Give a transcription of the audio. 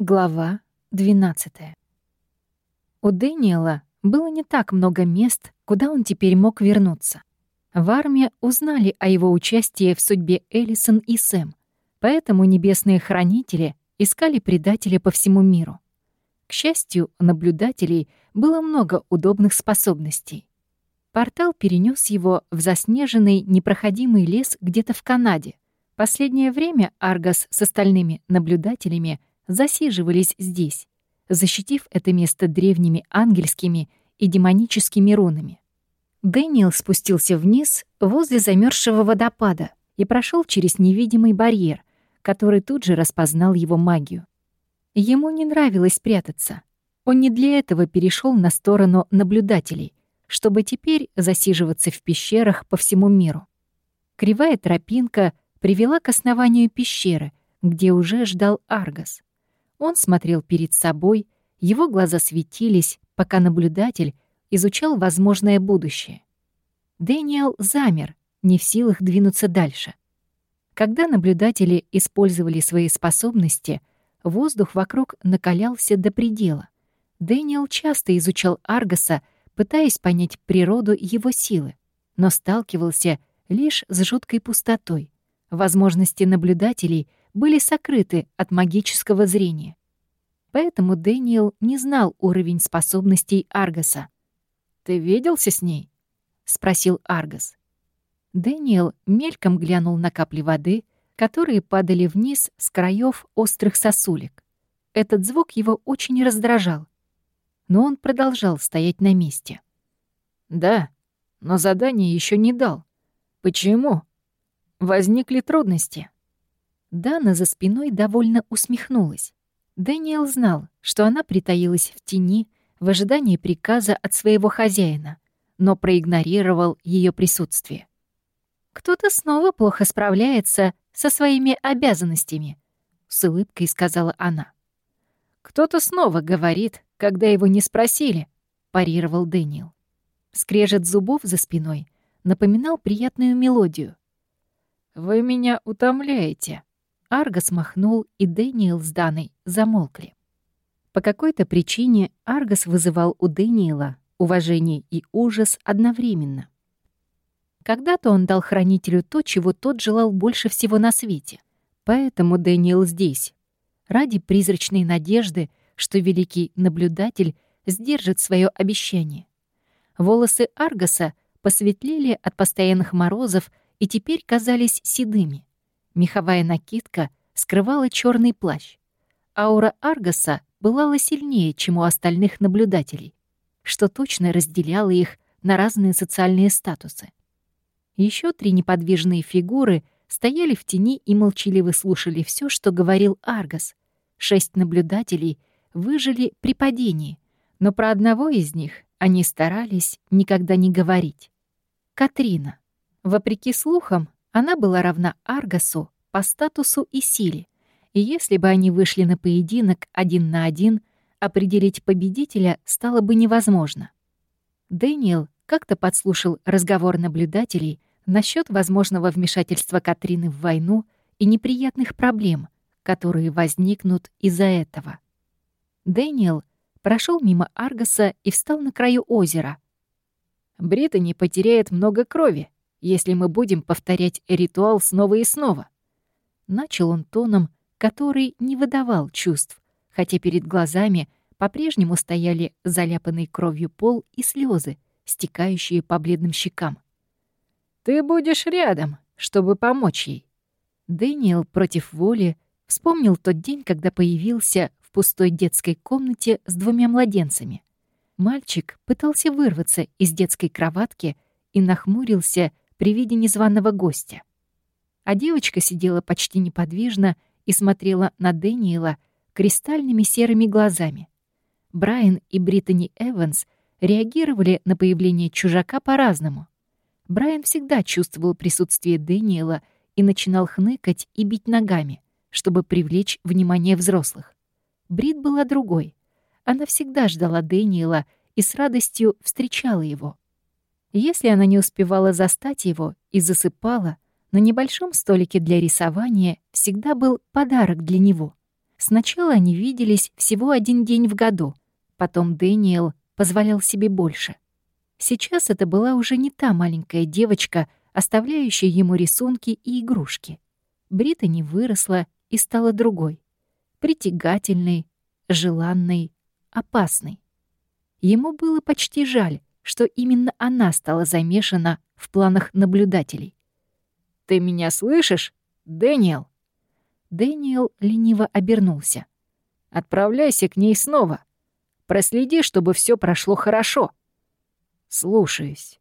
Глава 12 У Дэниела было не так много мест, куда он теперь мог вернуться. В армии узнали о его участии в судьбе Эллисон и Сэм, поэтому небесные хранители искали предателя по всему миру. К счастью, наблюдателей было много удобных способностей. Портал перенес его в заснеженный непроходимый лес где-то в Канаде. Последнее время Аргас с остальными наблюдателями засиживались здесь, защитив это место древними ангельскими и демоническими рунами. Дэниел спустился вниз возле замерзшего водопада и прошел через невидимый барьер, который тут же распознал его магию. Ему не нравилось прятаться. Он не для этого перешел на сторону наблюдателей, чтобы теперь засиживаться в пещерах по всему миру. Кривая тропинка привела к основанию пещеры, где уже ждал Аргас. Он смотрел перед собой, его глаза светились, пока наблюдатель изучал возможное будущее. Дэниел замер, не в силах двинуться дальше. Когда наблюдатели использовали свои способности, воздух вокруг накалялся до предела. Дэниел часто изучал Аргаса, пытаясь понять природу его силы, но сталкивался лишь с жуткой пустотой. Возможности наблюдателей были сокрыты от магического зрения. Поэтому Дэниел не знал уровень способностей Аргаса. «Ты виделся с ней?» — спросил Аргас. Дэниел мельком глянул на капли воды, которые падали вниз с краев острых сосулек. Этот звук его очень раздражал. Но он продолжал стоять на месте. «Да, но задание еще не дал. Почему? Возникли трудности?» Дана за спиной довольно усмехнулась. Дэниел знал, что она притаилась в тени в ожидании приказа от своего хозяина, но проигнорировал ее присутствие. «Кто-то снова плохо справляется со своими обязанностями», — с улыбкой сказала она. «Кто-то снова говорит, когда его не спросили», — парировал Дэниел. Скрежет зубов за спиной напоминал приятную мелодию. «Вы меня утомляете», Аргос махнул, и Дэниел с Даной замолкли. По какой-то причине Аргос вызывал у Дэниела уважение и ужас одновременно. Когда-то он дал хранителю то, чего тот желал больше всего на свете. Поэтому Дэниел здесь. Ради призрачной надежды, что великий наблюдатель сдержит свое обещание. Волосы Аргоса посветлели от постоянных морозов и теперь казались седыми. Меховая накидка скрывала черный плащ. Аура Аргаса была сильнее, чем у остальных наблюдателей, что точно разделяло их на разные социальные статусы. Еще три неподвижные фигуры стояли в тени и молчаливо слушали все, что говорил Аргас. Шесть наблюдателей выжили при падении, но про одного из них они старались никогда не говорить. Катрина. Вопреки слухам, она была равна Аргасу по статусу и силе, и если бы они вышли на поединок один на один, определить победителя стало бы невозможно. Дэниел как-то подслушал разговор наблюдателей насчет возможного вмешательства Катрины в войну и неприятных проблем, которые возникнут из-за этого. Дэниел прошел мимо Аргаса и встал на краю озера. «Британи потеряет много крови», если мы будем повторять ритуал снова и снова. Начал он тоном, который не выдавал чувств, хотя перед глазами по-прежнему стояли заляпанный кровью пол и слезы, стекающие по бледным щекам. «Ты будешь рядом, чтобы помочь ей». Дэниел против воли вспомнил тот день, когда появился в пустой детской комнате с двумя младенцами. Мальчик пытался вырваться из детской кроватки и нахмурился при виде незваного гостя. А девочка сидела почти неподвижно и смотрела на Дэниела кристальными серыми глазами. Брайан и Британи Эванс реагировали на появление чужака по-разному. Брайан всегда чувствовал присутствие Дэниела и начинал хныкать и бить ногами, чтобы привлечь внимание взрослых. Брит была другой. Она всегда ждала Дэниела и с радостью встречала его. Если она не успевала застать его и засыпала, на небольшом столике для рисования всегда был подарок для него. Сначала они виделись всего один день в году, потом Дэниел позволял себе больше. Сейчас это была уже не та маленькая девочка, оставляющая ему рисунки и игрушки. Британи выросла и стала другой. Притягательной, желанной, опасной. Ему было почти жаль, что именно она стала замешана в планах наблюдателей. «Ты меня слышишь, Дэниел?» Дэниел лениво обернулся. «Отправляйся к ней снова. Проследи, чтобы все прошло хорошо». «Слушаюсь».